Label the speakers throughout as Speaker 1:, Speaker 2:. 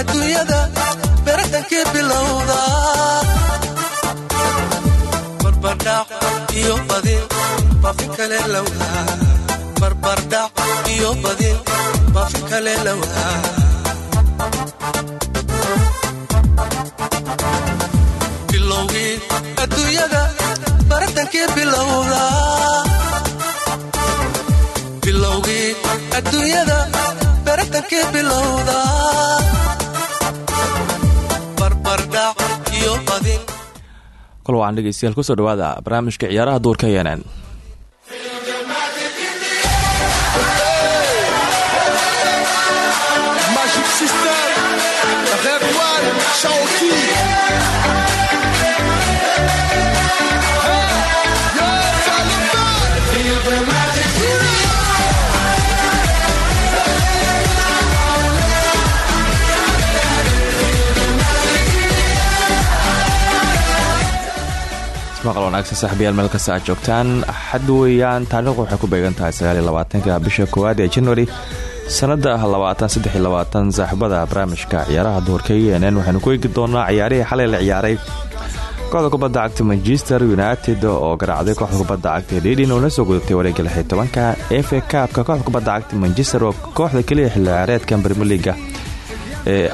Speaker 1: adduunyada beratankii bilowda. Barbardhac iyo badin bafi kale lawaa barbardhac iyo badin bafi kale lawaa bilowgii adduunyada baratankii bilowda. Bilowgii adduunyada baratankii bilowda barbardhac iyo badin
Speaker 2: kol wacan dhegeystayaal ku soo dhawaada barnaamijka ciyaaraha duurka yeeneen maqal wanaagsan saaxiibayaal meel kasta aad joogtaan. Axad weeyaan taariikhdu waxay ku beegan tahay sagaaliyolabaatanka bisha koowaad ee januari sanada labaatan saddex iyo labaatan saaxiibada barnaamijka ciyaaraha duhurka yenen waxaynu ku eegi doonaa ciyaarihii xalay la ciyaaray kooxda kubadda cagta manchester united oo garaacday kooxda kubadda cagta lidin oo la soo gudatay wareega lixi tobanka efa kaabka kooxda kubadda cagta manchester oo kooxda keliya xilli ciyaareedkan bermeliga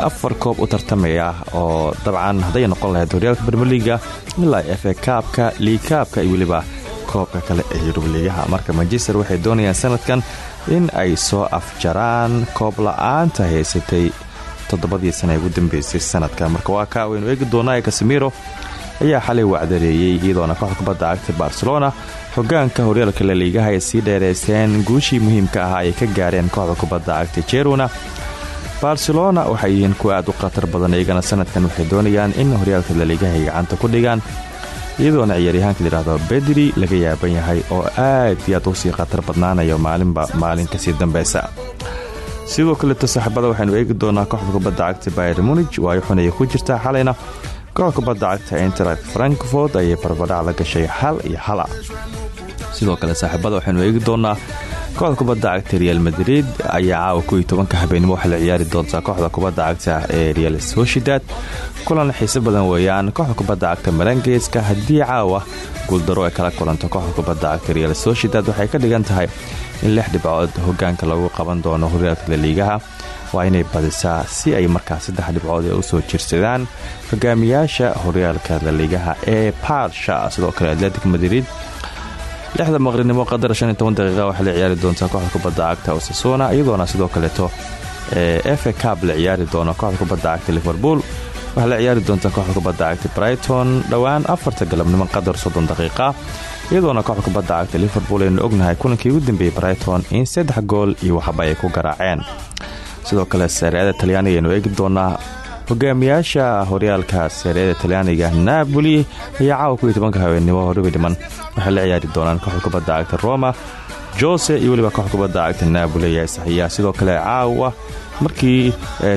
Speaker 2: afar koob u tartamaya oo dabcan hadday noqon lahayd horyaalka bermeliga ilaa efa kaabka liikaabka iyo weliba koobka kale ee yurubligaha marka manchester waxay doonayaan sanadkan in ay soo afjaraan koob la'aanta haysatay toddobadii sana ugu dambeysay sanadka marka waa kaa waynu eegi doonaa ee kasamiro ayaa xalay wacdareeyey iyadoona kooxda kubadda cagta barcelona. Hogaanka horyaalka laliigaha ay sii dheereysteen guushii muhiimka ah ay ka gaareen kooxda kubadda cagta jeruna barcelona waxay yihiin kuwa aad u khatar badan iyagana sanadkan waxay doonayaan in horyaalka laliigaha ay gacanta ku dhigaan iyadoona ciyaaryahaanka layidhaahdo bedri laga yaaban yahay oo aad iyo aad u sii khatar badnaanayo maalinba maalin ka sii dambeysa. Sidoo kaleeto saaxiibada waxaynu eegi doonaa kooxda kubadda cagta bayer munig waayo xunaya ku jirtaa xalayna. Kooxda kubadda cagta interact frankfort ayay barbadhac la gashay hal iyo hala sidoo kale saaxiibada waxaynu eegi doonaa kooxda kubadda cagta real madrid ayaa caawa ko iyo tobanka habeenimo waxaa la ciyaari doontaa kooxda kubadda cagta ee real sociedad. Kulan xiise badan weeyaan kooxda kubadda cagta marangeeska haddii caawa guuldaro ay kala kulanto kooxda kubadda cagta real sociedad waxay ka dhigan tahay in lix dhibcood hogaanka lagu qaban doono horyaalka laliigaha waa inay badisaa si ay markaa saddex dhibcood ee u soo jirsadaan. Hogaamiyaasha horyaalka laliigaha ee barsha sidoo kale atletic madrid lixda maqrinimo qadar shan iyo toban la ciyaari doontaa kooxda kubadda cagta osasona iyadoona sidoo kaleeto efa cab la ciyaari doono kooxda kubadda cagta liverpool. Waxaa la ciyaari doontaa kooxda kubadda cagta brighton dhowaan afarta galabnimo qadar soddon daqiiqa. Iyadoona kooxda kubadda cagta liverpool aynu ognahay kulankii ugu dambeeyey brighton in saddex gool iyo waxba ay ku garaaceen. Sidoo kale sareada talyaaniga aynu eegi doonaa hogaamiyaasha horyaalka sareada talyaaniga napoli ayaa caawa ku iyo tobanka haweenimo horubi dhiman waxay la ciyaari doonaan kooxda kubadda cagta roma. Jose iyo weliba kooxda kubadda cagta napoli ayaa saxiya sidoo kale caawa markii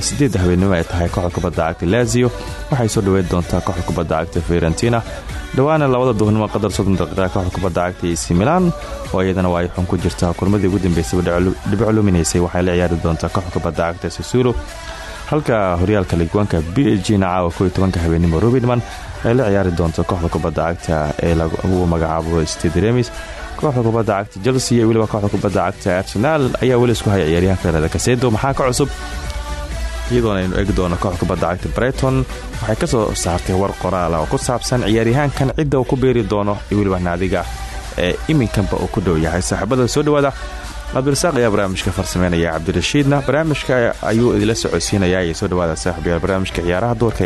Speaker 2: sideedda haweenimo ay tahay kooxda kubadda cagta lazio. Waxay soo dhaweyn doontaa kooxda kubadda cagta fiorentina. Dhowaana labada duhurnimo qadar soddon daqiiqa kooxda kubadda cagta milan oo iyadana waa ay xun ku jirtaa. Kulmadii ugu dambeysayba dhibic luminaysay waxay la ciyaari doontaa kooxda kubadda cagta sasulo halka horyaalka ligwaanka b g na caawa ko habeenimo rubidman ay la ciyaari doonto kooxda kubadda cagta ee lagu magacaabo stade remis. Kooxda kubadda cagta chelsea iyo weliba kooxda kubadda cagta arsenaal ayaa weli isku haya ciyaaryahanka reeda kasedo. Maxaa ka cusub? Iyadoona aynu eegi doono kooxda kubadda cagta breyton waxay ka soo saartay war qoraala oo ku saabsan ciyaaryahaankan cidda uu ku beeri doono iyo weliba naadiga ee iminkanba uu ku dhow yahay. Saaxiibada soo dhawaada cabdirasaaq ayaa barnaamijka farsameynaya cabdirashiidna barnaamijka ayuu idila socodsiinayaa iyo soo dhawaada saaxiibayaal barnaamijka ciyaaraha duurka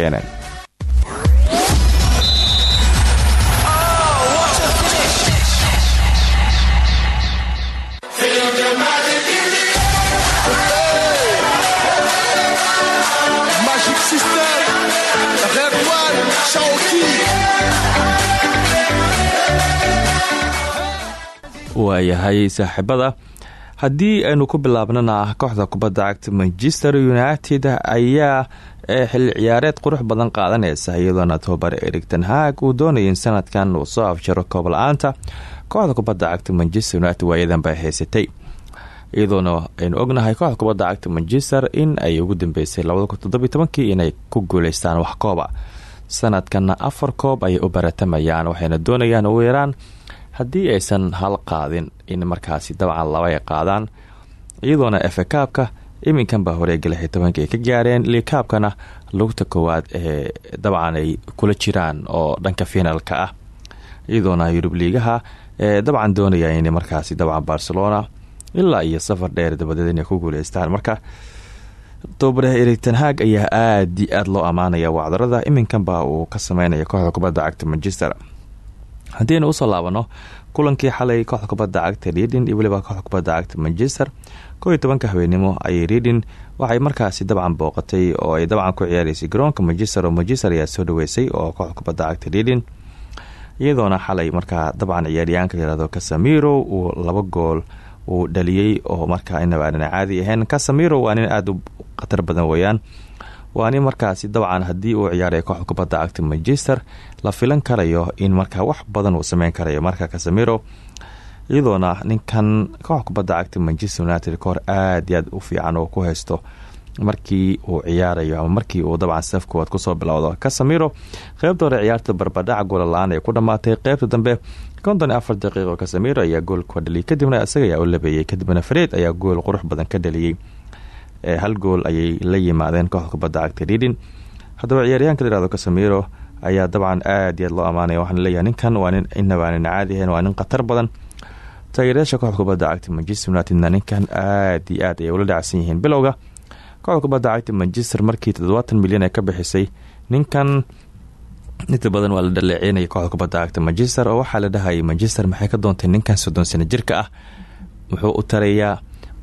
Speaker 3: Shaoki.
Speaker 2: waayahay saaxiibada haddii aynu ku bilaabnana kooxda kubadda cagta manchester united ayaa xilli ciyaareed qurux badan qaadanaysa iyadoona tobabare erigton haag uu doonaya in sanadkan uu soo afjaro koob la'aanta. Kooxda kubadda cagta manchester united waayadan bay haysatay. Iyadoona aynu ognahay kooxda kubadda cagta manchester in ay ugu dambeysay kii inay ku guuleystaan wax kooba sanadkana afar koob ayay u baratamayaan waxayna doonayaan ugu yaraan haddii aysan hal qaadin in markaasi dabcan laba ay qaadaan iyadoona efekaabka iminkanba horeega lix tobanka ay ka gaareen. Liikaabkana lugta koowaad ee dabcan ay kula jiraan oo dhanka finalka ah. Iyadoona yurub liigaha ee dabcan doonaya in markaasi dabcan barcelona ilaa iyo safar dheer dabadeed inay ku guuleystaan. Marka tobabaraha erigtanhaag ayaa aada i aada loo ammaanaya wacdarada. Iminkanba uu ka sameynaya kooxda kubadda cagta manchester haddiaynu u soo laabano kulankii xalay kooxda kubadda cagta reading iyo weliba kooxda kubadda cagta manchester iyo tobanka haweenimo ayay reading waxay markaasi dabcan booqatay oo ay dabcan ku ciyaareysay garoonka manchester oo manchester ayaa soo dhaweysay oo kooxda kubadda cagta reading iyadoona xalay markaa dabcan ciyaaryahaanka yiraahdo casamiro uu laba gool uu dhaliyey oo markaa inaba aanan caadi ahayn. Casamiro waa nin aada u khatar badan weeyaan waa nin markaasi dabcan haddii uu ciyaaray kooxda kubadda cagta manchester la filan karayo in markaa wax badan uu sameyn karayo. Marka casamiro iyadoona ninkan kooxda kubadda cagta manchester united kahor aada iyo aad u fiican oo ku haysto markii uu ciyaarayo ama markii uu dabcan saf koowaad ku soo bilowdo casamiro qeybta hore ciyaarta barbadhaca goola-la-aan ay ku dhamaatay. Qeybta dambe konton iyo afar daqiiqo casamiro ayaa goolka dhaliyay kadibna isaga ayaa u kadibna fareed ayaa gool qurux badan ka dhaliyey hal gool ayay la yimaadeen kooxda kubadda cagta reading. Haddaba ciyaaryahanka layirahdo casamiro ayaa dabcan aada iyo aad loo amaanaya. Waxaana leeyahay ninkan waa nin inaba aanan caadi ahayn waa nin khatar badan. Taageerayaasha kooxda kubadda cagta manchester unitedna ninkan aada iyo aad ayay ula dhacsan yihiin. Bilowga kooxda kubadda cagta manchester markii toddobaatan milyan ee ka bixisay ninkan inta badan waa la dhaleeceynaya kooxda kubadda cagta manchester oo waxaa la dhahayay manchester maxay ka doontay ninkan soddon sano jirka ah? Muxuu u tarayaa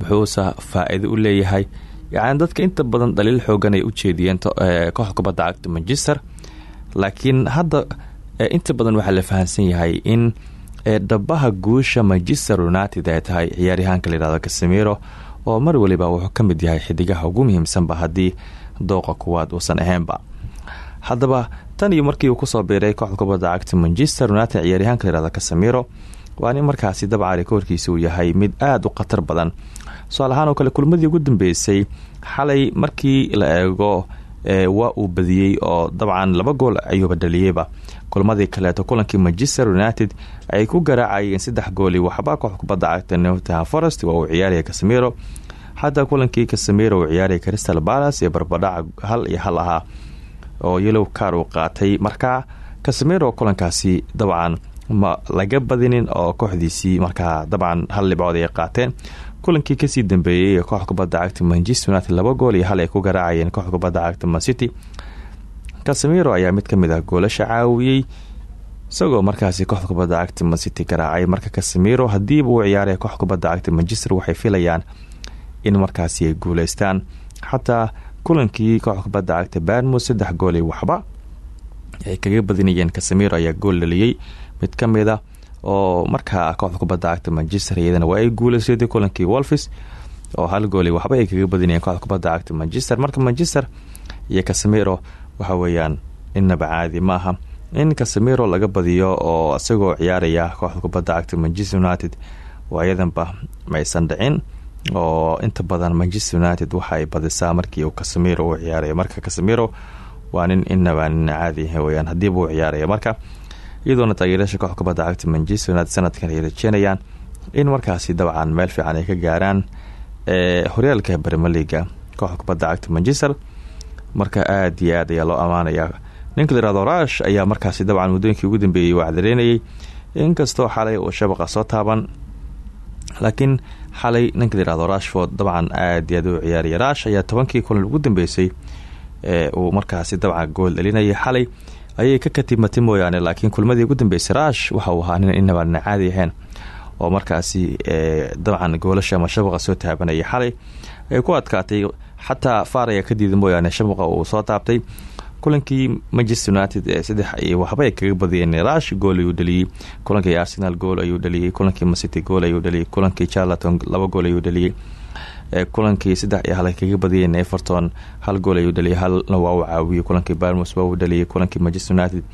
Speaker 2: muxuusa faa-iido u leeyahay. Yacni dadka inta badan dhaliil xoogan ay u jeediyeen kooxda kubadda cagta manchester. Laakiin hadda inta badan waxaa la fahamsan yahay in dhabaha guusha manchester united ay tahay ciyaaryahaanka layihahdo casamiro oo mar waliba wuxuu ka mid yahay xidigaha ugu muhiimsanba haddii dooqa kuwaad uusan ahaynba haddaba tan iyo markii uu ku soo biiray kooxda kubadda cagta manchester united ciyaaryahanka layihahdo casamiro waa nin markaasi uu yahay mid aada u khatar badan tusaal ahaan oo kale kulmadii ugu dambeysay xalay markii la eego waa uu badiyey oo dabcan laba gool ayuuba dhaliyeyba kulmadii kaleeto kulankii manchester united ay ku garaacayeen saddex gooli waxba kooxda kubadda cagta newtham forest waa uu ciyaaraya casamiro xataa kulankii casamiro uu ciyaaraya crystal balas iyo barbadhaca hal iyo hal ahaa oo yelow kaar uu qaatay. Markaa casamiro kulankaasi dabcan ma laga badinin oo kooxdiisii markaa dabcan hal dhibcood ay qaateen kulankii ka sii dambeeyey ee kooxda kubadda cagta manchester united laba gool iyo hal ay ku garaacayeen kooxda kubadda cagta mancity casamiro ayaa mid ka mid ah goolasha caawiyey isagoo markaasi kooxda kubadda cagta mancity garaacay. Marka casamiro hadiiba uu ciyaaray kooxda kubadda cagta manchester waxay filayaan in markaasi ay guuleystaan. Xataa kulankii kooxda kubadda cagta barmouth saddex gool iyo waxba ay kaga badinayeen. Casamiro ayaa gool dhaliyey mid ka mid a oo markaa kooxda kubadda cagta manchester iyadana waa ay guuleysatay kulankii wolfis oo hal gooli waxba kaga badinayeen kooxda kubadda cagta manchester. Marka manchester iyo casamiro waxa weeyaan innaba caadi maaha in casamiro laga badiyo oo isagoo ciyaaraya kooxda kubadda cagta manchester united waayadanba maysan dhicin oo inta badan manchester united waxa badisaa markii uu casamiro uu ciyaaraya marka casamiro waa nin inaba caadi weyaan hadiiba ciyaaraya marka iyadoona taageeryaasha kooxda kubadda cagta manchester united sanadkan ay rajeynayaan in markaasi dabcan meel fiican ay ka gaaraan horyaalka bremeliga kooxda kubadda cagta manchester marka aada iyo aad ayaa loo ammaanaya ninka layirahdo rash ayaa markaasi dabcan muddooyinkii ugu dambeeyey waa cadareynayay inkastoo xalay uu shabaqa soo taaban laakiin xalay ninka layirahdo rashford dabcan aada iyo aad u ciyaaraya. Rash ayaa tobankii kulan ugu dambeysay ee uu markaasi dabcan gool dhalinayay xalay ayay ka katimatay mooyaane laakiin kulmadii ugu dambeysay rash waxa uu ahaa nin inabana caadi ahayn oo markaasi dabcan goolasha ama shabaqa soo taabanayay. Xalay ay ku adkaatay xataa faar ayaa ka diida mooyaane shabaqa uu soo taabtay. Kulankii manchester united ee saddex waxba ay kaga badiyeen rash gool ayuu dhaliyey kulankii arsenal gool ayuu dhaliyey kulankii macity gool ayuu dhaliyey kulankii charlaton laba gool ayuu dhaliyey kulankii saddex iyo hal kaga badiyeen everton. Hal gool ayuu dhaliyay halna waa uu caawiyey kulankii barmus waa uu dhaliyay kulankii manchester united.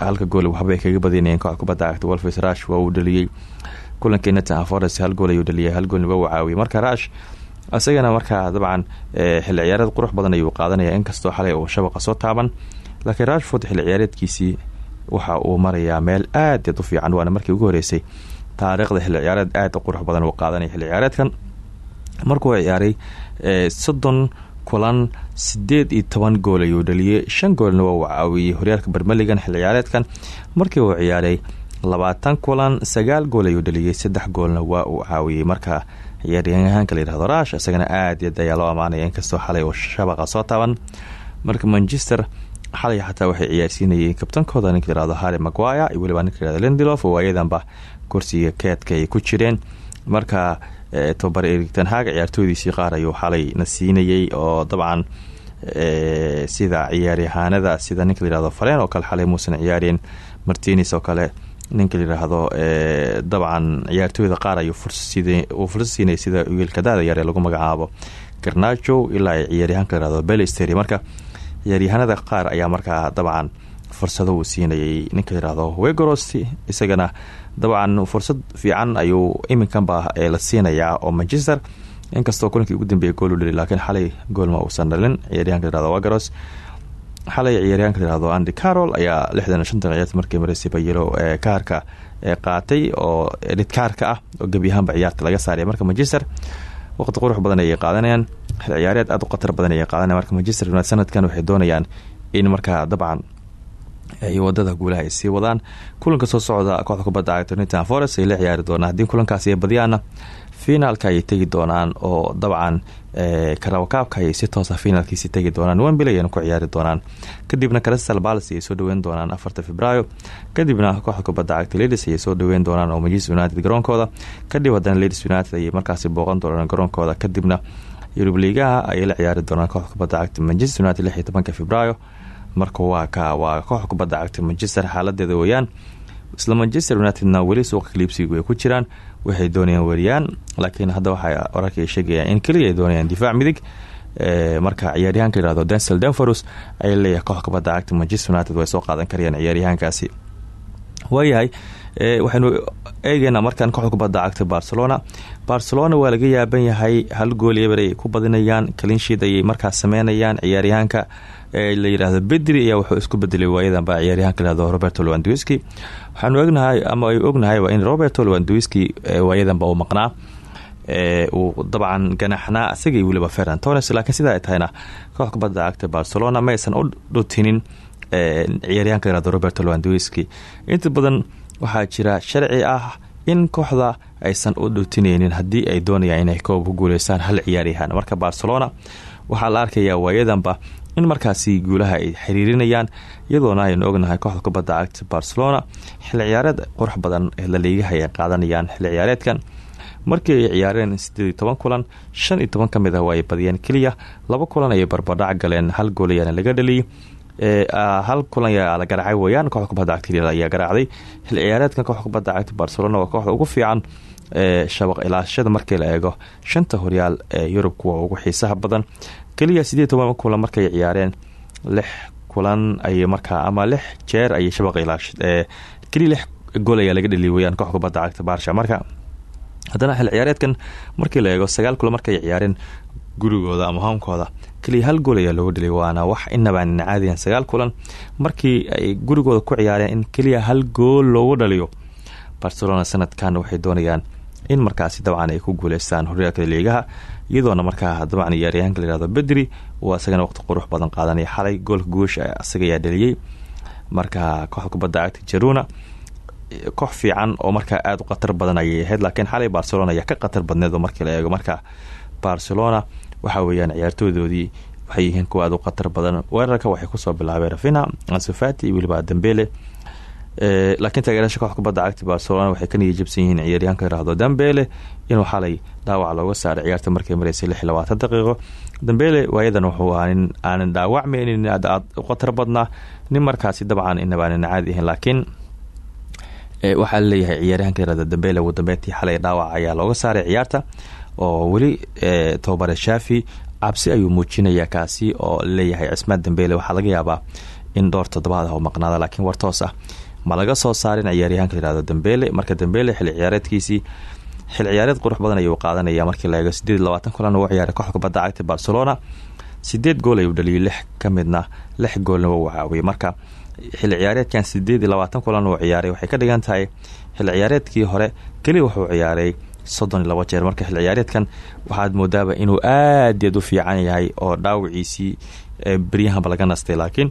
Speaker 2: Halka gool waxba ay kaga badinayeen kooxda kubadda cagta wolfis rash waa uu dhaliyey kulankii nottingham forest hal gool ayuu dhaliyay hal goolna waa caawiyay marka rash isagana markaa dabcan xilli ciyaareed qurux badan ayuu qaadanaya inkastoo xalay uu shabaqa soo taaban. Laakiin rashford xilli ciyaareedkiisii waxa uu marayaa meel aad aad u fiican waana markii ugu horeysay taariikhda xilli ciyaareed aad u qurux badan uu qaadanaya xilli ciyaareedkan markuu ciyaaray soddon kulan sideed iyo toban gool ayuu dhaliyay. Shan goolna waa uu caawiyey horyaalka bermeligan xilli ciyaareedkan. Markii uu ciyaaray labaatan kulan sagaal gool ayuu dhaliyey saddex goolna waa uu caawiyey. Marka ciyaaryahaanka layihahdo rash isagana aad aad ayaa loo amaanaya. Inkastoo xalay uu shabaqa soo taaban. Marka manchester xalay xataa waxay ciyaarsiinayeen kabtankooda. Ninka layihahdo harry maguire iyo weliba ninka layihahdo lindelof oo ayadanba kursiga keedka ay ku jireen. Marka tobabar erigtan haag ciyaartoydiisii qaar ayuu xalay na siinayey oo dabcan sida ciyaaryahaanada sida ninka layihahdo falen oo kale xalay muusan ciyaareen martines oo kale ninka layidhaahdo dabcan ciyaartooyda qaar ayuu uu siinay sida wiilka daada yar ee lagu magacaabo garnajo ilaa ciyaaryahanka layihahdo belisteri marka ciyaaryahanada qaar ayaa markaa dabcan fursado uu siinayay ninka layihahdo wegoros isagana dabcan fursad fiican ayuu iminkanba la siinayaa oo manchester inkastoo kulankii ugu dambeeyay gool u dhali laakiin xalay goolma uusan dhalin. Ciyaaryahanka layihahdo wegoros xalay ciyaaryahanka layihahdo andy carol ayaa lixdan shan daqiiqad markii mareysay bayelo ee kaarka qaatay oo dhidkaarka ah oo gebi ahaanba ciyaarta laga saaraya. Marka manchester waqti qurux badan ayay qaadanayaan. Xil ciyaareed aad u khatar badan ayay qaadanaya marka manchester united sanadkan waxay doonayaan in markaa dabcan ay waddada guulaha ay sii wadaan. Kulanka soo socda kooxda kubadda cagta nottingham forest ay la ciyaari doonaan. Haddii kulankaasi ay badiyaana finaalka ayay tegi doonaan oo dabcan karawakaabka ayay si toosa finaalkiisi tegi doonaan. Wembley ayna ku ciyaari doonaan. Kadibna crystal palace ayay soo dhaweyn doonaan afarta februaayo kadibna kooxda kubadda cagta ladies ayay soo dhaweyn doonaan oo manchester united garoonkooda. Kadib haddana ladies united ayay markaasi booqan doonaan garoonkooda. Kadibna yurub liigaha ayay la ciyaari doonaan kooxda kubadda cagta manchester united lix iyo marka waa ka waa kooxda kubadda cagta manchester xaaladeeda weeyaan isla manchester unitedna weli suuqa kaliibsigu ay ku jiraan waxay doonayaan weriyaan laakiin hadda waxay wararka sheegayaan in keliya ay doonayaan difaac midig. Marka ciyaaryahanka yihahdo densel denforus ay leeyahay kooxda kubadda cagta manchester united way soo qaadan karayaan ciyaaryahankaasi. Waayahay waxaynu eegeynaa markaan kooxda kubadda cagta barcelona. Barcelona waa laga yaaban yahay hal gool eber ay ku badinayaan kalinshiid ayay markaas sameynayaan ciyaaryahanka la yidhaahdo bedri ayaa wuxuu isku bedelay waayadanba ciyaaryahanka lahado roberto lewandowski. Waxaanu ognahay ama ay ognahay waa in roberto lewandowski waayadanba uu maqnaa uu dabcan ganaxnaa isaga iyo weliba ferran tones laakiin sidaa ay tahayna koox kubadda cagta barcelona ma aysan u dhutinin ciyaaryahanka lahado roberto lewandowski. Inta badan waxaa jira sharci ah in kooxda aysan u dhutineynin haddii ay doonayaan inay koob ku guuleystaan hal ciyaaryahan. Marka barcelona waxaa la arkayaa waayadanba in markaasi guulaha ay xiriirinayaan iyadoona aynu ognahay kooxda kubadda cagta barcelona. Xilli ciyaareed qurux badan ee laliigaha ay qaadanayaan xilli ciyaareedkan. Markii ay ciyaareen sideed iyo toban kulan shan iyo ah waa ay badiyeen laba kulan ayay barbardhac galeen hal gool ayaana laga dhaliyay hal kulan ayaa la garaacay weyaan kooxda kubadda cagta ayaa garaacday. Xilli ciyaareedkan kooxda kubadda cagta barcelona waa kooxda ugu fiican shabaq ilaashada markii la eego. Shanta horyaal ee yurub kuwa ugu xiisaha badan keliya sideed toban kulan markay ciyaareen? Lix kulan ay markaa ama lix jeer ayay shabaq ilaash keliya lix gool ayaa laga dhaliy weyaan kooxda kubadda cagta baarsha marka haddana xil ciyaareedkan markii la eego sagaal kulan markay ciyaareen gurigooda ama hoomkooda keliya hal gool ayaa looga dhaliyay waana wax inabaan caadiyan. Sagaal kulan markii ay gurigooda ku ciyaareen in keliya hal gool loogu dhaliyo barcelona sanadkan waxay doonayaan in markaasi dabcan ay ku guuleystaan horyaalka liigaha iyadoona markaa dabcan ciyaaryahanka layihahdo bedri uu asagana waqti qurux badan qaadanaya xalay goolka guusha asaga ayaa dhaliyey marka kooxda kubadda cagta jaruna koox fiican oo markaa aada u khatar badan ayay ahayd laakiin xalay barcelona ayaa ka khatar badneed markii la eego. Marka barcelona waxa weeyaan ciyaartooydoodii waxay yihiin kuwa aada u khatar badan. Weerarka waxay ku soo bilaabeen rafina ansufati weliba dambele laakiin taageerasha koox kubadda cagta barcelona waxay ka niya jabsan yihiin ciyaaryahanka yiraahdo dambele inuu xalay dhaawac looga saaray ciyaarta markay mareysay lix labaatan daqiiqo. Dambele waayadan wuxuu ahaa nin aanan dhaawacmaynin aad u khatar badnaa nin markaasi dabcan inabaanan caadi ahayn laakiin waxaa la leeyahay ciyaaryahanka yiraahdo dambele ugu dambeyntii xalay dhaawac ayaa looga saaray ciyaarta oo weli tobabare shaafi cabsi ayuu muujinaya kaasi oo leeyahay cismaad dambele waxaa laga yaabaa in dhowr toddobaad ah oo maqnaada laakiin war ah ma laga soo saarin ciyaaryahanka layihahdo dambele marka dambele xilli ciyaareedkiisii xil ciyaareed qurux badan ayuu qaadanaya markii la eego sideed labaatan kulan uu ciyaaray kooxda kubadda cagta barcelona. Sideed gool ayuu dhaliyay lix ka midna lix goolna waa caawiyay marka xilli ciyaareedkan sideed iyo labaatan kulan uu ciyaaray waxay ka dhigan tahay xilli ciyaareedkii hore keliya wuxuu ciyaaray soddon iyo labo jeer. Marka xilli ciyaareedkan waxaad moodaaba inuu aad aad u fiican yahay oo dhaawiciisii beryahanba laga nastay laakiin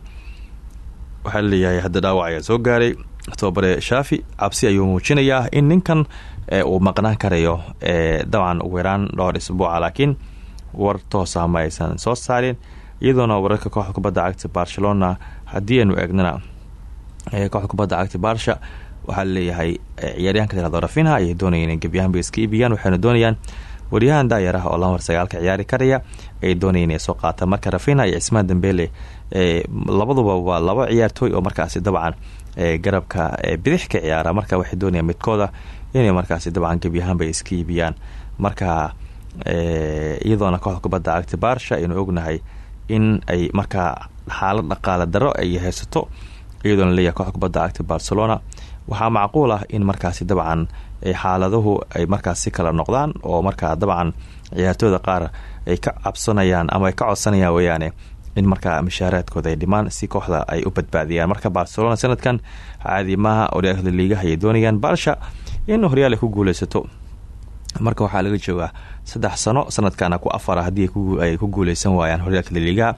Speaker 2: waxaa la leeyahay hadda dhaawac ayaa soo gaaray. Tobabare shaafi cabsi ayuu muujinayaa in ninkan uu maqnaan karayo dabcan ugu yaraan dhowr isbuuca laakiin war toosa ma aysan soo saarin iyadoona wararka kooxda kubadda cagta barcelona haddii aynu eegnana kooxda kubadda cagta barsha waxaa la leeyahay ciyaaryahanka tirado rafinha ayay doonayeen in gebyahanba iska iibiyaan waxayna doonayaan waryahan daayar ah oo lamar sagaalka ciyaari karaya ayay doonayeen inay soo qaataan. Marka rafinha iyo cismaan dambele labaduba waa laba ciyaartooy oo markaasi dabcan garabka bidix ka ciyaara. Marka waxay doonayaan midkooda inay markaasi dabcan gebyahanba iska iibiyaan. Marka iyadoona kooxda kubadda cagta barsha aynu ognahay in ay markaa xaalad dhaqaale daro ay haysato iyadoona leeyahay kooxda kubadda cagta barcelona. Waxaa macquul ah in markaasi dabcan xaaladuhu ay markaas si kala noqdaan oo markaa dabcan ciyaartooyda qaar ay ka cabsanayaan ama ay ka codsanayaan weyaane in markaa mishaaraadkooda ay dhimaan si kooxda ay u badbaadiyaan. Marka barcelona sanadkan caadimaha horyaalka liigaha ayay doonayaan barsha in horyaal ay ku guuleysato marka waxaa laga joogaa saddex sano sanadkana ku afara haddii ay ku guuleysan waayaan horyaalka laliigaha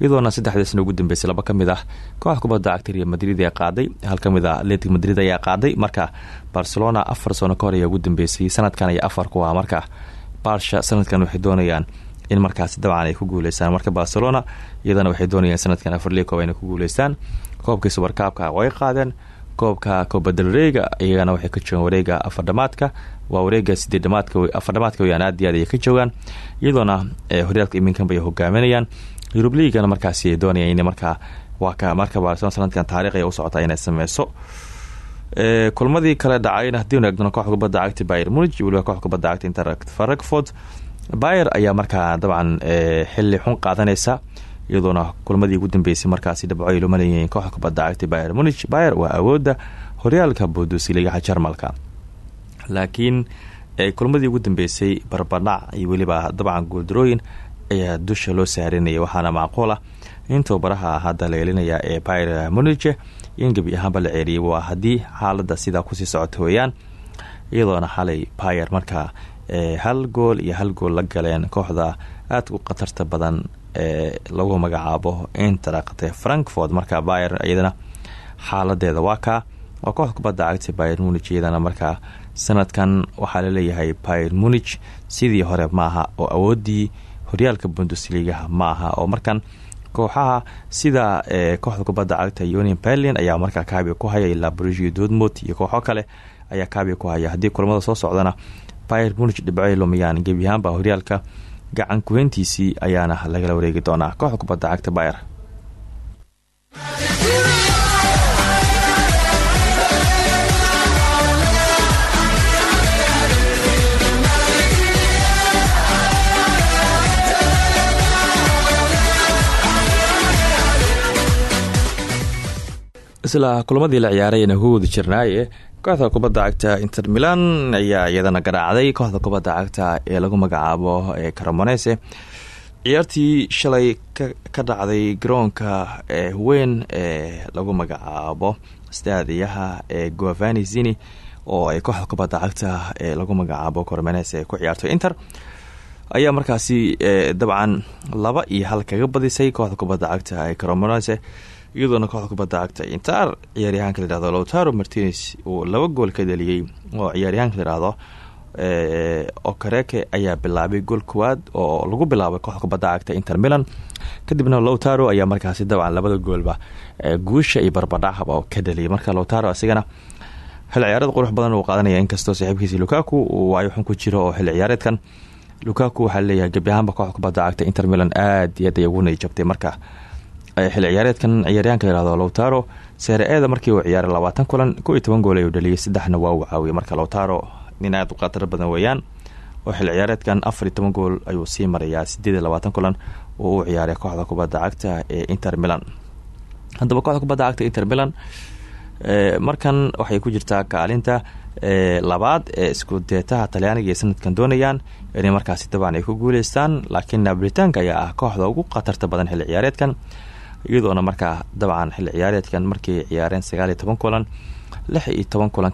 Speaker 2: iyadoona saddexdii sano ugu dambeysay laba ka mid ah kooxda kubadda cagta real madrid ee qaaday hal mid ah atletic madrid ayaa qaaday. Marka barcelona afar sano ka hor ayaa ugu dambeysay sanadkan ayaa afar ku ah. Marka barsha sanadkan waxay doonayaan in markaasi dabcan ay ku guuleystaan. Marka barcelona iyadana waxay doonayaan sanadkan afar koob inay ku guuleystaan. Koobkii subarkaabka way qaadeen. Koobka koobadalreega iyagana waxay ka joogaan wareega afardhamaadka waa wareega sideedhamaadka afardhamaadka weyaan aad iyo aad ayay ka joogaan. Iyadoona horyaalka iminkanba ay hogaaminayaan yurub liigana markaasi ay doonayaan in markaa marka barcelona sanadkan taariikh ay u socotaa inay sameyso kulmadii kale dhacayna nu eegno kooxda kubadda cagta bayer munich weliba kooxda kubadda cagta interact frankfort bayer ayaa markaa dabcan xili xun qaadanaysa iyadoona kulmadii ugu dambeysay markaasi dhibco ay lumalayeen kooxda kubadda cagta bayer munich. Bayer waa awooda horyaalka bundesligaha jarmalka. Laakiin kulmadii ugu dambeysay barbadhac iyo weliba dabcan guuldarooyin ayaa dusha loo saarinaya waxaana macquul ah. In tababaraha hadda la eelinaya ee bayer munich in gebi ahaanba la ceeriyay. Waa haddii xaalada sidaa ku sii socota weeyaan iyadoona xalay bayer markaa hal gool iyo hal gool la galeen kooxda aadka u khatarta badan ee lagu magacaabo interacte frankfort marka bayer iyadana xaaladeeda waa kaa waa kooxda kubadda cagta bayer munich iyadana markaa sanadkan waxaa la leeyahay bayer munich sidii hore maaha oo awoodii horyaalka bundesligaha ma aha. Oo markan kooxaha sida kooxda kubadda cagta union berlin ayaa markaa kaabi ku haya ilaa brugio dortmund iyo kooxo kale ayaa kaabi ku haya. Haddii kulamada soo socdana bayer munich dhibcoy lumiyaan gebi ahaanba horyaalka gacan kuheyntiisii ayaana lagala wareegi doonaa. Kooxda kubadda cagta bayer isla kulamadii la ciyaaray ayna ku wada jirnaaye kooxda kubadda cagta inter milan ayaa iyadana garaacday. Kooxda kubadda cagta ee lagu magacaabo caramonese ciyaartii shalay ka dhacday garoonka weyn ee lagu magacaabo staadiyaha ee govani zini oo ay kooxda kubadda cagta ee lagu magacaabo caramonese ku ciyaarto inter. Ayaa markaasi dabcan laba iyo hal kaga badisay kooxda kubadda cagta ee caramonese iyadoona kooxda kubadda cagta inter ciyaaryahanka layihahdo lowtaro martines uu laba gool ka dhaliyey oo ciyaaryahanka layihahdo okareke ayaa bilaabay gool kowaad oo lagu bilaabay kooxda kubadda cagta inter milan. Kadibna lowtaro ayaa markaasi dabcan labada goolba guusha iyo barbadhacba ka dhaliyay. Marka lowtaro asigana xil ciyaareed qurux badan uu qaadanaya inkastoo saaxiibkiisi lukaku uu waayo xun ku jiro oo xil ciyaareedkan. Lukaku waxaa leeyahay gebi ahaanba kooxda cagta inter milan aad iyo aad ay ugu nayjabtay xilli ciyaareedkan ciyaaryahanka layihahdo lowtaro seere-eeda markii uu ciyaaray labaatan kulan ko iyo toban gool ayuu dhaliyay saddexna waa uu caawiyay. Marka lowtaro nin aad u khatar badan weeyaan oo xilli ciyaareedkan afar iyo toban gool ayuu sii marayaa sideed iyo labaatan kulan oo uu ciyaaray kooxda kubadda cagta ee inter milan. Haddaba kooxda kubadda cagta inter milan markan waxay ku jirtaa kaalinta labaad ee isku deetaha talyaaniga ee sanadkan doonayaan inay markaasi dabcan ay ku guuleystaan laakiin napolitaanka ayaa ah kooxda ugu khatarta badan xilli ciyaareedkan iyadoona markaa dabcan xilli ciyaareedkan markay ciyaareen sagaal iyo toban kulan lix iyo toban kulan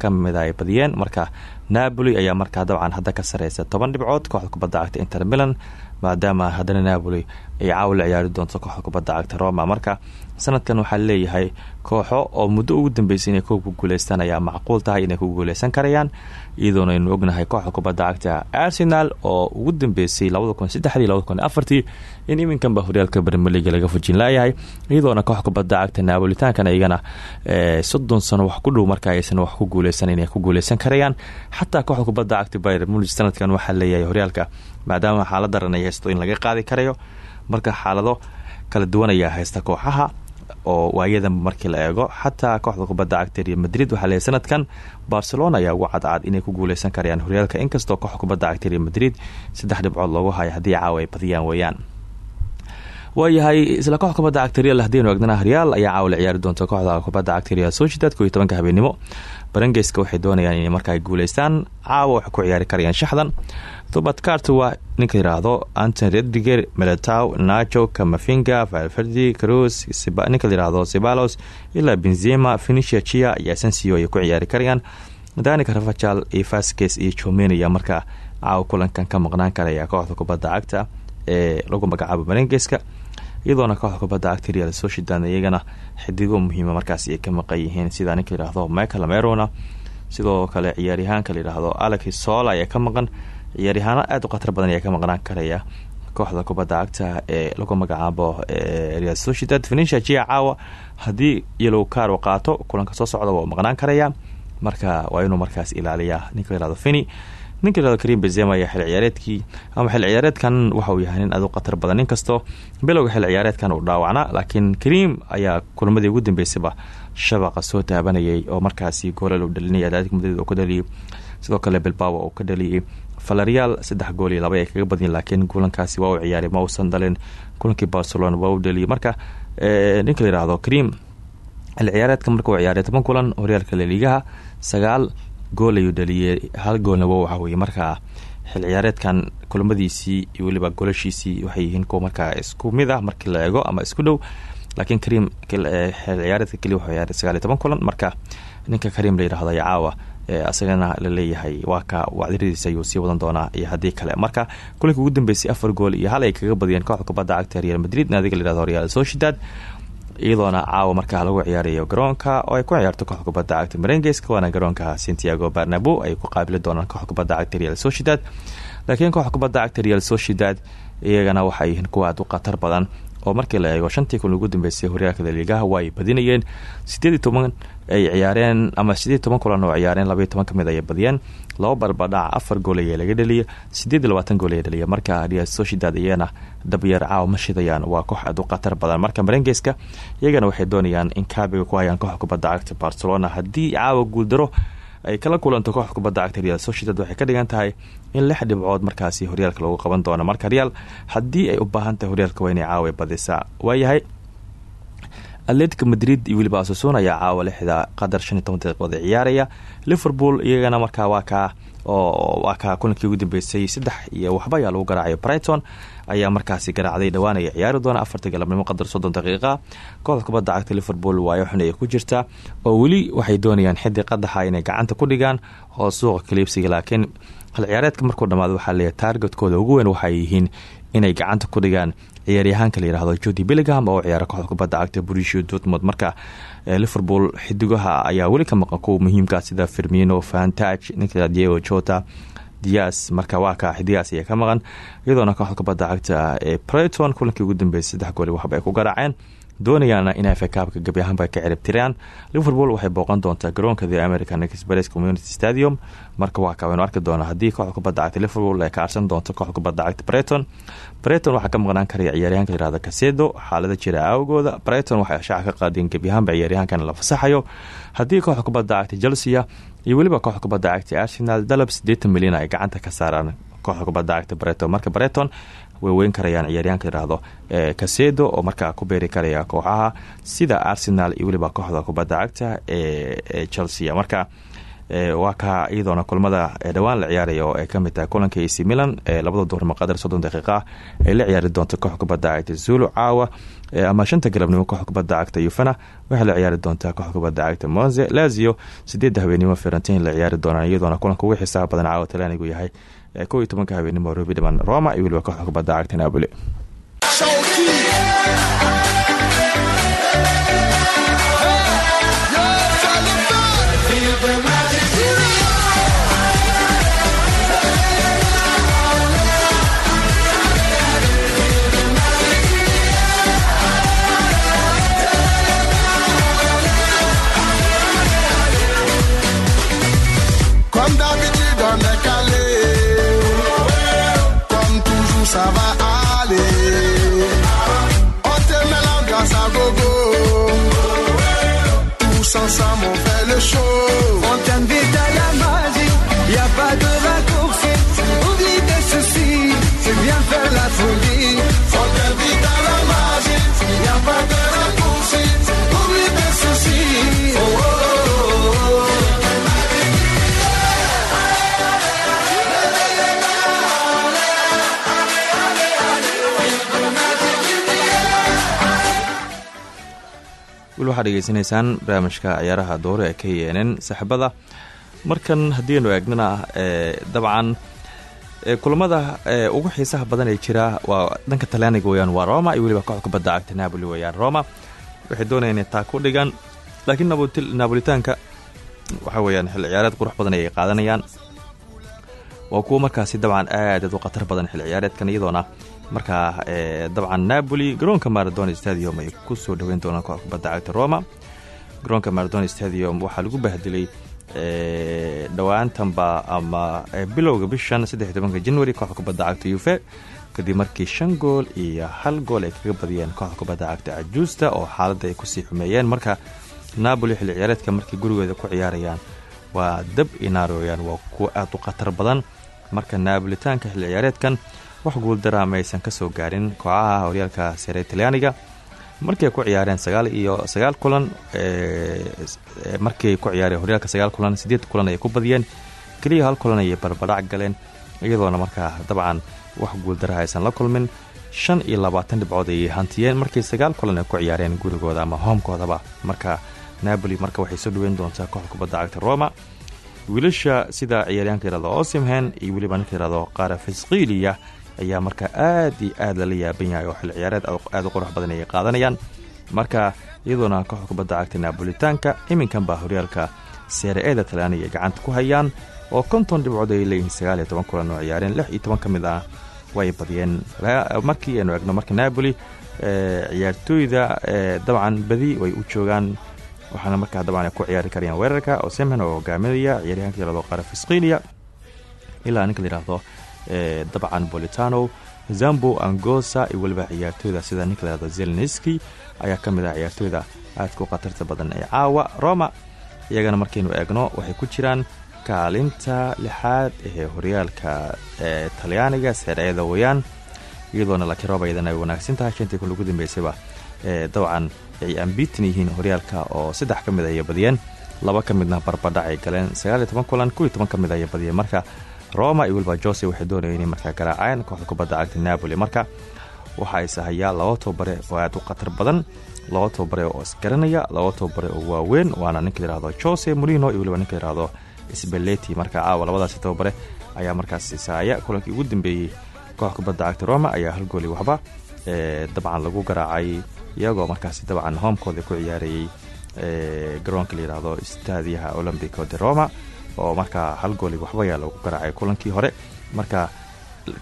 Speaker 2: ka mida ay badiyeen. Marka napoli ayaa markaa dabcan hadda ka sareysa toban dhibcood kooxda kubadda cagta inter milan maadaama haddana napoli ay caawa la ciyaari doonto kooxda kubadda cagta roma. Marka sanadkan waxaa leeyahay kooxo oo muddo ugu dambeysay inay koobka guuleystaan ayaa macquul tahay inay ku guuleysan karayaan iyadoona aynu ognahay kooxda kubadda cagta arsenal oo ugu dambeysay afartii. In iminkanba horyaalka bermeliga laga fujin laayahay iyadoona kooxda kubadda cagta napolitaankan iyagana soddon sano wax ku dhow marka aysan wax ku guuleysan inay ku guuleysan karayaan. Xataa kooxda kubadda cagta bayr mulig sanadkan waxaa leeyahay horyaalka maadaama xaalad daran ay haysto in laga qaadi karayo. Marka xaalado kala duwan ayaa haysta kooxaha oo waayadan markii la eego. Xataa kooxda kubadda cagta real madrid waxaa leeyahy sanadkan barcelona ayaa ugu cadcad inay ku guuleysan karayaan horyaalka. Inkastoo kooxda kubadda cagta real madrid saddex dhibcood loogu hayo haddii caawa ay badiyaan weeyaan. Waayahay isla kooxda kubadda cagta real haddiinu egnana real ayaa caawa la ciyaari doonta kooxda kubadda cagta real sociedad ko iyo tobanka habeenimo barangeska waxay doonayaan inay markaa guuleystaan. Caawa waxay ku ciyaari karayaan shaxdan thubert cartowa ninka yiraahdo anton redriger meletow nacho kamafinga valverdi cruz ninka layihahdo sebalos ilaa benzema fenicia chia iyo asensio ayay ku ciyaari karayaan. Dani carvajal iyo vasques iyo jomen ayaa markaa caawa kulankan ka maqnaan karaya kooxda kubadda cagta ee lagu magacaabo barangeska iyadoona kooxda kubadda cagta real sociedad iyagana xidigo muhiima markaas ay ka maqan yihiin sida ninka yihahdo michael merona sidoo kale ciyaaryahaanka layidhaahdo alex sola ayaa ka maqan ciyaaryahaano aada u khatar badan ayaa ka maqnaan karaya kooxda kubadda cagta ee lagu magacaabo real sociedad. Venetia jia caawa haddii yalow caro qaato kulanka soo socda waa maqnaan karaya. Marka waa inuu markaas ilaaliyaa ninka layihahdo fini ninka layihahdo karim bezema ayaa xil ciyaareedkii ama xil ciyaareedkan waxa uu yahay nin aad u khatar badan. Ninkastoo bilowga xil ciyaareedkan uu dhaawacna laakiin karim ayaa kulamadii ugu dambeysaba shabaqa soo taabanayay oo markaasi goolal uu dhalinaya atletic madrid uu ka dhaliyay. Sidoo kale bilbao uu ka dhaliyay valerial saddex gool iyo laba ay kaga badiyeen laakiin kulankaasi waa uu ciyaaray ma uusan dalin kulankii barcelona waa uu dhaliyay. Marka ninka layihahdo karim xil ciyaareedka marka ciyaaray toban kulan horyaalka laliigaha sagaal gool ayuu dhaliyay hal goolna waa waxa weye markaa xil ciyaareedkan kulamadiisii iyo weliba goolashiisii waxay yihiin kuwa markaa isku mid ah markii la eego ama isku dhow. Laakiin karim xil ciyaareedka keliya wuxuu ciyaaray sagaal iyo toban kulan. Marka ninka karim la yidhahdo ayaa caawa asagana la leeyahay waa ka wacdiradiisa ayuu sii wadan doonaa. Iyo haddii kale marka kulanka ugu dambeysay afar gool iyo hal ay kaga badiyeen kooxda kubadda cagta real madrid naadiga la yihahdo real sociedad iyadoona caawa markaa lagu ciyaarayo garoonka oo ay ku ciyaarto kooxda kubadda cagta marengeska waana garoonka santiago barnabo ay ku qaabili doonaan kooxda kubadda cagta real sociedad. Laakiin kooxda kubadda cagta real sociedad iyagana waxay yihiin kuwa aad badan oo markii la eego shantii kun ugu dambeysay horyaalka laliigaha waa ay badinayeen. Sideed iyo toban ay ciyaareen ama sideed toban kulan oo ciyaareen labaiyo toban ka mid ayay badiyeen. Laba barbadhac afar gool ayaa laga dhaliya. Sideed iyo labaatan gool ayaa dhaliya. Marka real sociedad iyana dabyar caawa ma shidayaan. Waa koox aad u khatar badan. Marka marengeska iyagana waxay doonayaan in kaabiga ku hayaan kooxda kubadda cagta barcelona. Haddii caawa guuldaro ay kala kulanto kooxda kubadda cagta real sociedad. Waxay ka dhigan tahay in lix dhibcood markaasi horyaalka lagu qaban doono. Marka real haddii ay u baahan tahay horyaalka waa inay caawa badisaa waayahay atletico madrid iyo weliba asasun ayaa caawa lixda qadar shan iyo toban daqiiqood ciyaaraya. Liverpool iyagana markaa waa kaa oo waa kaa kulankii ugu dambeysay saddex iyo waxba ayaa lagu garaacay brighton ayaa markaasi garaacday dhowaan ay ciyaari doona afarta galabnimo qadar soddon daqiiqa. Kooxda kubadda cagta liverpool waayo xun ay ku jirta oo weli waxay doonayaan xiddi qadaxa inay gacanta ku dhigaan oo suuqa kaliibsiga laakiin hal ciyaareedka markuu dhamaado waxaa leeyahy taargetkooda ugu weyn waxay yihiin inay gacanta ku dhigaan ciyaaryahaanka la yihahdo jodi billingham oo ciyaara kooxda kubadda cagta burisho dortmond marka liverpool xidigaha ayaa weli ka maqan muhiimka sida firmino fantaj ninka diego jota dias marka waa ka xidigaas ayaa ka maqan iyadoona kooxda kubadda cagta ee brighton kulankii ugu dambeysay saddex gooli waxba ay ku garaaceen doonayaana in fa kaabka gebi ahaanba ka ciribtiraan liverpool waxay booqan doontaa garoonka the american express community stadium. Marka waa kawaynu arki doona haddii kooxda kubadda cagta liverpool ay ka arsan doonto kooxda kubadda cagta brighton. Brighton waxaa ka maqnaan karaya ciyaaryahanka layihahdo kasedo xaalada jira aawgooda brighton waxay shaaca ka qaadeen gebi ahaanba ciyaaryahankan la fasaxayo. Haddii kooxda kubadda cagta chelsea iyo weliba kooxda kubadda cagta arsenal dalab siddeetan milyan ay gacanta ka saaraan kooxda kubadda cagta breton marka breton way weyn karayaan ciyaaryaanka yidhaahdo kasedo oo markaa ku beeri karaya kooxaha sida arsenal iyo weliba kooxda kubadda cagta ee chelsea. Marka waa ka iyadoona kulmada dhowaan la ciyaaraya oo ay ka mid tahay kulanka ac milan ee labada duhurnimo qadar soddon daqiiqa ay la ciyaari doonto koox kubadda zulu caawa ama shanta galabnimo koox kubadda cagta yufana waxay la ciyaari doontaa koox kubadda cagta lazio sideedda habeenimo ferentin la ciyaari doonaan iyadoona kulanka ugu xisaab badan caawa talyaanigu yahay kow iyo tobanka habeenimo robi dhiman roma iyo kooxda kubadda cagta waxaad dhegeysanaysaan barnaamijka ciyaaraha doore ee k n n saaxiibada markan haddiinu eegnana dabcan kulamada ugu xiisaha badan ee jira waa dhanka talyaaniga weyaan waa roma iyo weliba koox kubadda cagta napoli weyaan roma. Waxay doonayaan inay taa ku dhigaan laakiin napolitaanka waxa weyaan xil ciyaareed qurux badan ayay qaadanayaan. Waa kuwo markaasi dabcan aadaad u khatar badan xil ciyaareedkan iyadoona markaa dabcan napoli garoonka maradona stadium ay ku soo dhoweyn doonaan koox kubadda cagta roma. Garoonka maradona stadium waxaa lagu bahdilay dhowaantanba ama bilowga bishan saddex tobanka january kooxda kubadda cagta ufe kadib markii shan gool iyo hal gool ay kaga badiyeen kooxda kubadda cagta cajuusta oo xaaladda ay ku sii xumeeyeen. Marka napoli xilli ciyaareedka markay gurigooda ku ciyaarayaan waa dab inaarooyaan waa kuwo aada u khatar badan. Marka naabolitaanka xilli ciyaareedkan wax guuldara ma ka soo gaarin. Kooxaha horyaalka sare talyaaniga markii ay ku ciyaareen sagaal iyo sagaal kulan markii ay ku ciyaareen horyaalka sagaal kulan siddeed kulan ayay ku badiyeen keliya hal kulan ayay barbadhac galeen iyadoona markaa dabcan wax guuldara aysan la kulmin. Shan iyo labaatan dhibcood ayay hantiyeen markii sagaal kulan ay ku ciyaareen gurigooda ama hoomkoodaba. Marka napoli marka waxay soo dhaweyn doontaa kooxda kubadda cagta roma. Wiilasha sida ciyaaryaanka yihahdo osimhen iyo weliba ninka yihahdo qarafisqiiliya ayaa marka aad iyo aad lala yaaban yahay oo xil ciyaareed aad u qurux badan ayay qaadanayaan. Marka iyadoona kooxda kubadda cagta napolitaanka iminkan baa horyaalka seere eeda talyaaniga ay gacanta ku hayaan oo konton dhibcood ay leeyihiin sagaal iyo toban kulan oo ciyaareen lix iyo ah way badiyeen. Markii aynu egno marka napoli ciyaartooyda dabcan badi way u joogaan waxaana markaa dabcan ku ciyaari karayaan weerarka oo semhen oo hogaaminaya ciyaaryahanka yihahdo qarafisqiiliya ilaa ninka layihahdo dabcan bolitano zambo angosa iyo weliba ciyaartooyda sida ninka zelneski ayaa ka mid ah ciyaartooyda aadka u khatarta badan ee caawa roma. Iyagana markaynu eegno waxay ku jiraan kaalinta lixaad ee horyaalka talyaaniga seereeda weyaan iyadoona laakiin rooba iyadana ay wanaagsan tahay shantii kun ugu dambeysayba dabcan ay ambiitan yihiin horyaalka oo saddex ka mid ayay badiyeen. Laba ka midna barbadhac ay galeen sagaal iyo toban kulan kuw iyo toban ka mid ayay badiyeen. Marka roma iyo weliba jose waxay doonayeen inay markaa garaaceen kooxda kubadda cagta napoli. Marka waxa ay sahayaa laba tobabare oo aad u khatar badan. Laba tobabare oo isgaranaya laba tobabare oo waaweyn waana ninka layihahdo jose molino iyo weliba ninka layihahdo sbeleti marka caawa labadaasi tobabare ayaa markaas saaya kulankii ugu dambeeyey koox kubadda cagta roma ayaa hal gooli waxba dabcan lagu garaacay iyagoo markaasi dabcan hoomkooda ku ciyaarayay garoonka layihahdo staadiyaha olombico de roma oo markaa hal gooli waxba ayaa lagu garaacay kulankii hore. Marka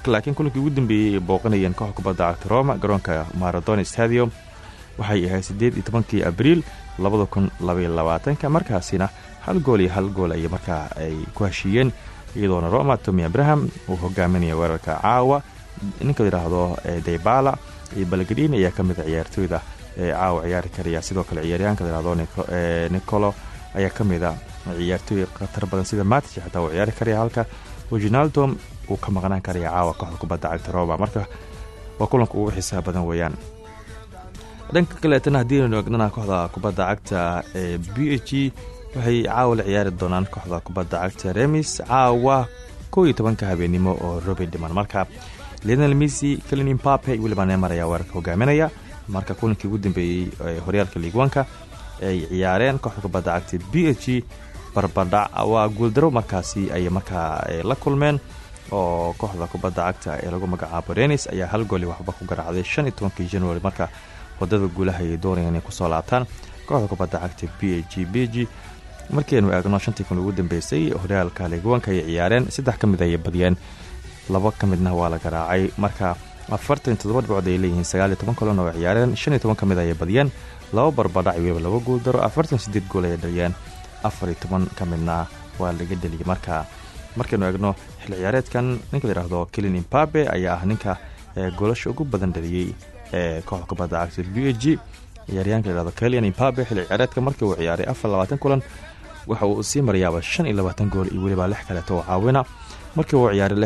Speaker 2: laakiin kulankii ugu dambeeyey booqanayeen koox kubadda cagta roma garoonka maradona stadium waxay ahayd siddeed iyo abriil labada kun markaasina hal gool iyo hal gool ay markaa ay ku heshiiyeen iyadoona roma tomi abraham uu hogaaminaya weerarka caawa ninka layidhaahdo daybala iyo balgadin ayaa ka mid a ciyaartooyda ee caawa ciyaari karaya sidoo kale ciyaaryahanka layihahdo nicolo ayaa ka mid a ciyaartooy khatar badan sida matich xataa uu ciyaari karaya halka. Reginaldom uu ka maqnaan karaya caawa kooxda kubadda cagta roma marka waa kulanka ugu xiisaha badan weeyaan. Dhanka kaleetana haddii aynu egnana kooxda kubadda cagta ee b h e waxay caawa la ciyaari doonaan kooxda kubadda cagta remis caawa kow iyo tobanka habeenimo oo robi dhiman marka leonel messi kelin impape weliba neymar ayaa weerarka hogaaminaya marka kulankii ugu dambeeyey ee horyaalka liigwanka ay ciyaareen kooxda kubadda cagta b h e barbadhac waa guuldaro markaasi ay markaa la kulmeen oo kooxda kubadda cagta ee lagu magacaabo renis ayaa hal gooli waxba ku garaacday shan iyo tobankii january marka waddada guulaha ay doonayaan inay ku soo laabtaan kooxda kubadda cagta b h b g. Markiaynu eegno shantii ugu dambeysay horyaalka liigwanka ay ciyaareen saddex ka mid ayay laba ka midna waa la garaacay. Marka afartan toddoba dhibcood ay leeyihiin sagaal iyo toban kulan oo ciyaareen shan iyo toban ka ayay laba barbadhac weliba laba guuldaro afartan sideed gool ayay dhaliyeen afar iyo toban ka midna waa laga deliyay marka markaynu eegno xil ciyaareedkan ninka la yidhaahdo kelin imbabe ayaa ah ninka goolasha ugu badan dhaliyey ee kooxda kubadda cagta b h g. Ciyaaryahanka layihahdo kelian imbabe xil ciyaareedka markii uu ciyaaray afar labaatan kulan waxa uu sii marayaaba shan iyo labaatan gool iyo weliba lix kaleeto oo caawina. Markii uu ciyaaray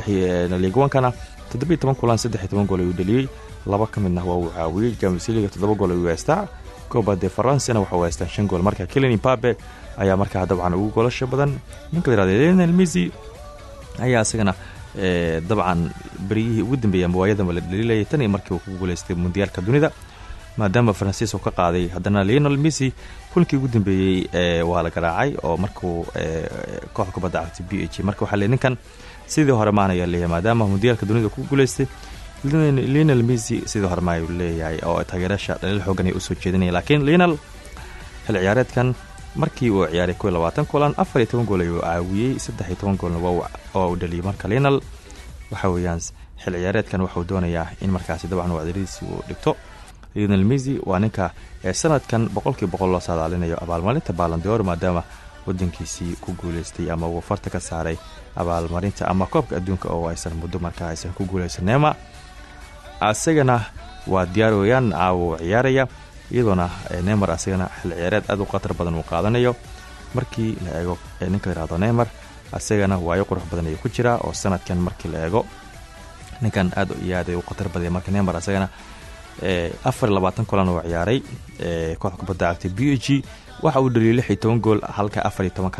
Speaker 2: liigwankana toddobiyo toban kulan saddex iyo toban gool ayuu dhaliyey laba ka midna waa uu caawiyey jamsiliga toddoba gool ayuu heystaa kooba de faransina waxau heystaa shan gool. Marka kelin imbabe ayaa markaa dabcan ugu goolasha badan. Ninka la yihahdo lenel misi ayaa isagana dabcan beryihii ugu dambeeyay amawaayadanba la dhaliilayay tan iyo markii uu ku guuleystay mundiyaalka dunida maadaama faransiis uu ka qaaday. Haddana leonel missy kulankii ugu dambeeyey waa la garaacay oo markuu kooxda kubadda cagtay b h marka waxaa le ninkan sidii hore maanaya leeyahay maadaama mundiyaalka dunida ku guuleystay leonel missy sidii hore maayuu leeyahay oo taageerasha dhaliil xoogan ay u soo laakiin leonel xil ciyaareedkan markii uu ciyaaray kulan afar iyo toban gool ayuu caawiyey saddex iyo toban goolna waa uu dhaliyay marka leonel waxa weeyaan xil ciyaareedkan waxuu doonayaa in markaasi dabcan wacdaridiisi uu dhigto. Leonel misi waa ninka ee sanadkan boqolkii boqol loo saadaalinayo abaalmarinta baalandior maadaama wadankiisii ku guuleystay ama uu farta ka saaray abaalmarinta ama koobka adduunka oo aysan muddo markaa aysan ku guuleysan neema asagana waa diyaar weeyaan caawa ciyaaraya iyadoona neymar asagana xil ciyaareed aad u khatar badan uu qaadanayo. Markii la eego ninka la yihahdo neymar asagana waayo qurux badan ayuu ku jiraa oo sanadkan markii la eego ninkan aad iyo aad u khatar badaya marka neymar asagana afar iyo kulan uu ciyaaray kooxda kubadda cagtay b g. Waxa uu dhaliyay lix iyo toban gool halka afar iyo toban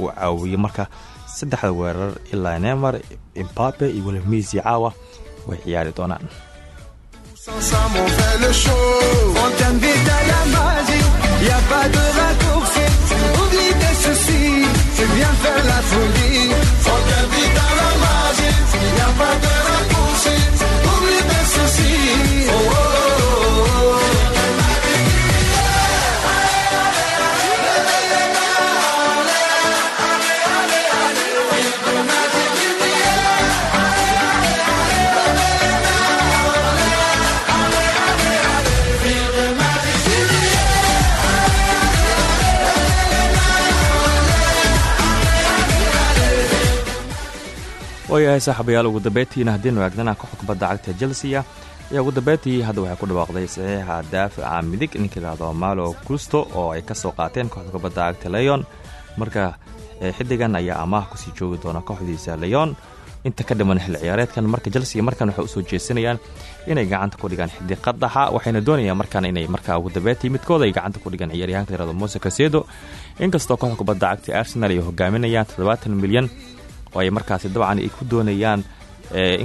Speaker 2: uu caawiyey marka saddexda weerar ilaa neymar imbabe iyo weliba misi caawa way ciyaari doonaan
Speaker 3: Ensemble on fait le show.
Speaker 4: On t'invite à la magie, y a pas de raccourci.
Speaker 2: Waayahay saaxiibayaal ugu dambeyntiina haddiinu eegnana kooxda kubadda cagta chelsea ayaa ugu dambeyntii hadda waxay ku dhawaaqday saxiixa daafica midig ninka yidhaahdo malo gusto oo ay ka soo qaateen kooxda cagta leon marka xidigan ayaa amaah ku sii joogi doona kooxdiisa leon inta ka dhiman xil ciyaareedkan marka chelsea markan waxay u soo jeesanayaan inay gacanta ku dhigaan xidig qadaxa waxayna doonayaan markaan inay markaa ugu dambeyntii midkooda ay gacanta ku dhigaan ciyaaryahanka yihahdo mose casedo inkastoo kooxda cagta arsenal ay hogaaminayaan milyan oo ay markaasi dabcan ay ku doonayaan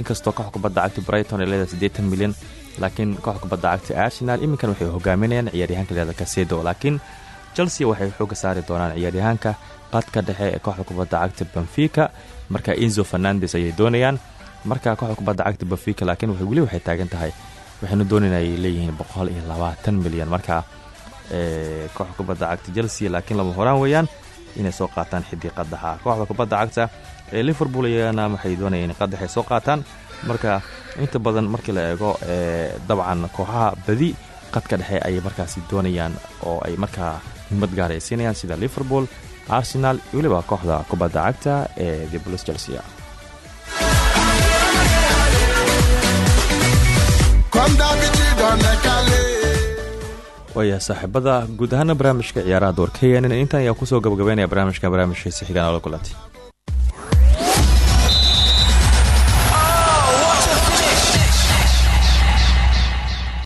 Speaker 2: inkastoo kooxda kubadda cagta brighton ay leedahay siddeetan milyan laakiin kooxda kubadda cagta arsenal iminkan waxay hogaaminayaan ciyaaryahanka yihahdo casedo laakiin chelsea waxay xooga saari doonaan ciyaaryahanka qadka dhexe ee kooxda kubadda cagta benfica. Marka enzo fernandes ayay doonayaan marka kooxda kubadda cagta benfica laakiin weli waxay taagan tahay. Waxaynu doonayna ay leeyihiin boqol iyo labaatan milyan. Marka kooxda kubadda cagta chelsea laakiin lama horaan weeyaan inay soo qaataan xidii qadaxa kooxda kubadda cagta ee liverpool ayana waxay doonayeen in qadaxay soo qaataan. Marka inta badan markii la eego dabcan kooxaha badi qadka dhexe ayay markaasi doonayaan oo ay markaa himad gaar ay siinayaan sida liverpool arsenal iyo weliba kooxda kubadda cagta ee the blues chelsea. Waaya saaxiibada guud ahaana barnaamijka ciyaaraha doorka keenan intan ayaa ku soo gabagabeynaya barnaamijka barnaamijkiisa xigaan oola kulantay